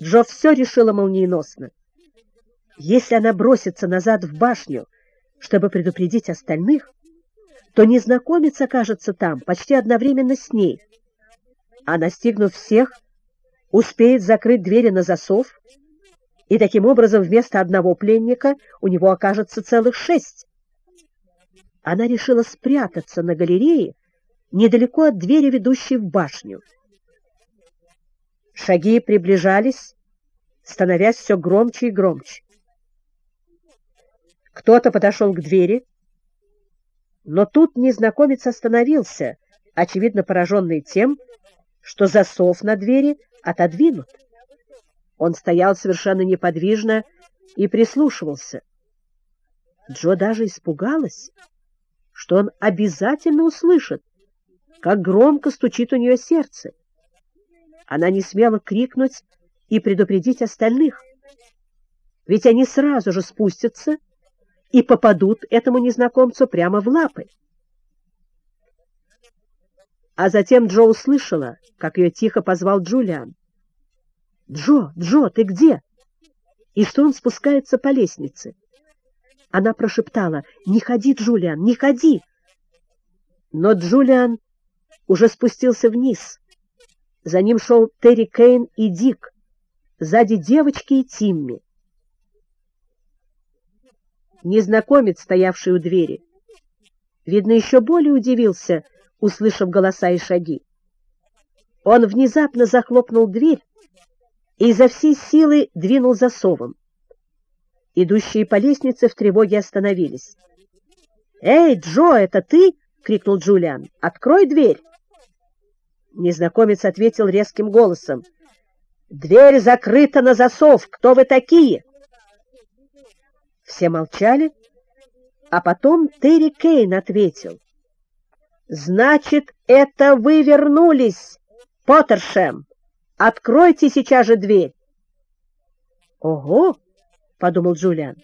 Джо все решила молниеносно. Если она бросится назад в башню, чтобы предупредить остальных, то незнакомец окажется там почти одновременно с ней, а, настигнув всех, успеет закрыть двери на засов, и таким образом вместо одного пленника у него окажется целых шесть. Она решила спрятаться на галерее недалеко от двери, ведущей в башню. Шаги приближались, становясь все громче и громче. Кто-то подошел к двери, но тут незнакомец остановился, очевидно пораженный тем, что засов на двери отодвинут. Он стоял совершенно неподвижно и прислушивался. Джо даже испугалась, что он обязательно услышит, как громко стучит у нее сердце. Она не смела крикнуть и предупредить остальных, ведь они сразу же спустятся и попадут этому незнакомцу прямо в лапы. А затем Джо услышала, как ее тихо позвал Джулиан. «Джо, Джо, ты где?» И что он спускается по лестнице. Она прошептала, «Не ходи, Джулиан, не ходи!» Но Джулиан уже спустился вниз. За ним шел Терри Кейн и Дик, сзади девочки и Тимми. Незнакомец, стоявший у двери, видно, еще более удивился, услышав голоса и шаги. Он внезапно захлопнул дверь и изо всей силы двинул засовом. Идущие по лестнице в тревоге остановились. «Эй, Джо, это ты?» — крикнул Джулиан. «Открой дверь!» Незнакомец ответил резким голосом. «Дверь закрыта на засов! Кто вы такие?» Все молчали, а потом Терри Кейн ответил. «Значит, это вы вернулись, Поттершем! Откройте сейчас же дверь!» «Ого!» — подумал Джулиан.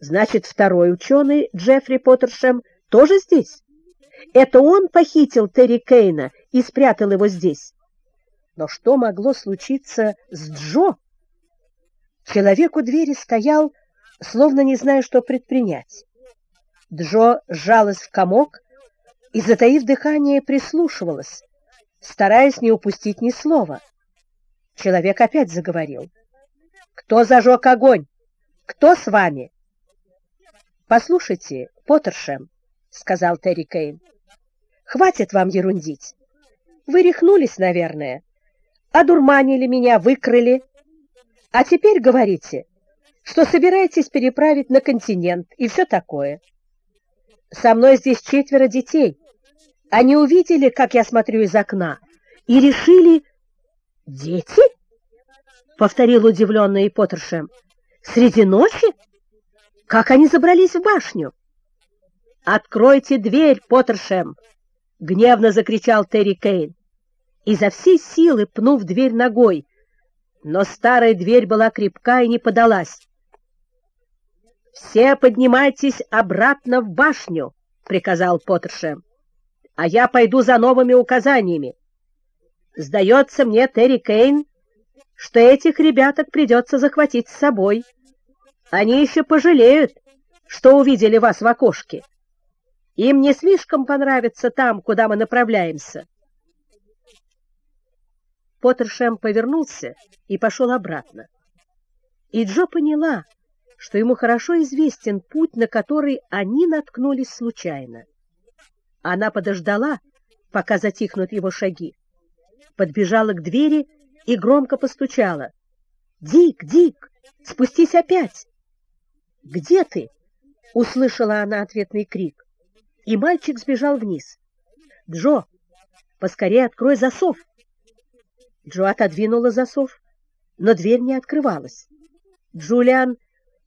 «Значит, второй ученый, Джеффри Поттершем, тоже здесь? Это он похитил Терри Кейна и спрятал его здесь? Но что могло случиться с Джо?» Человек у двери стоял, словно не зная, что предпринять. Джо сжалась в комок и, затаив дыхание, прислушивалась, стараясь не упустить ни слова. Человек опять заговорил. «Кто зажег огонь? Кто с вами?» «Послушайте, Поттершем», — сказал Терри Кейн, — «хватит вам ерундить. Вы рехнулись, наверное, одурманили меня, выкрыли. А теперь говорите, что собираетесь переправить на континент и все такое. Со мной здесь четверо детей. Они увидели, как я смотрю из окна, и решили... «Дети?» — повторил удивленный Поттершем. «Среди ночи? Как они забрались в башню?» «Откройте дверь, Поттершем!» — гневно закричал Терри Кейн. Изо всей силы пнув дверь ногой, но старая дверь была крепка и не подалась. «Все поднимайтесь обратно в башню», — приказал Поттершем, «а я пойду за новыми указаниями. Сдается мне, Терри Кейн, что этих ребяток придется захватить с собой. Они еще пожалеют, что увидели вас в окошке. Им не слишком понравится там, куда мы направляемся». Поттершем повернулся и пошел обратно. И Джо поняла, что ему хорошо известен путь, на который они наткнулись случайно. Она подождала, пока затихнут его шаги, подбежала к двери и громко постучала. «Дик, Дик, спустись опять!» «Где ты?» — услышала она ответный крик, и мальчик сбежал вниз. «Джо, поскорее открой засов!» Джо отодвинула засов, но дверь не открывалась. Джулиан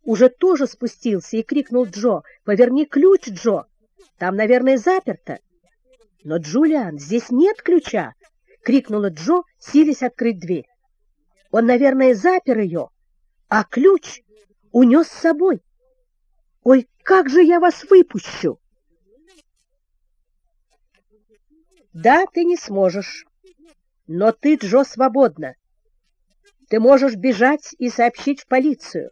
уже тоже спустился и крикнул Джо, «Поверни ключ, Джо! Там, наверное, заперто!» «Но, Джулиан, здесь нет ключа!» — крикнула Джо, силясь открыть дверь. «Он, наверное, запер ее, а ключ унес с собой. Ой, как же я вас выпущу!» «Да, ты не сможешь, но ты, Джо, свободна. Ты можешь бежать и сообщить в полицию.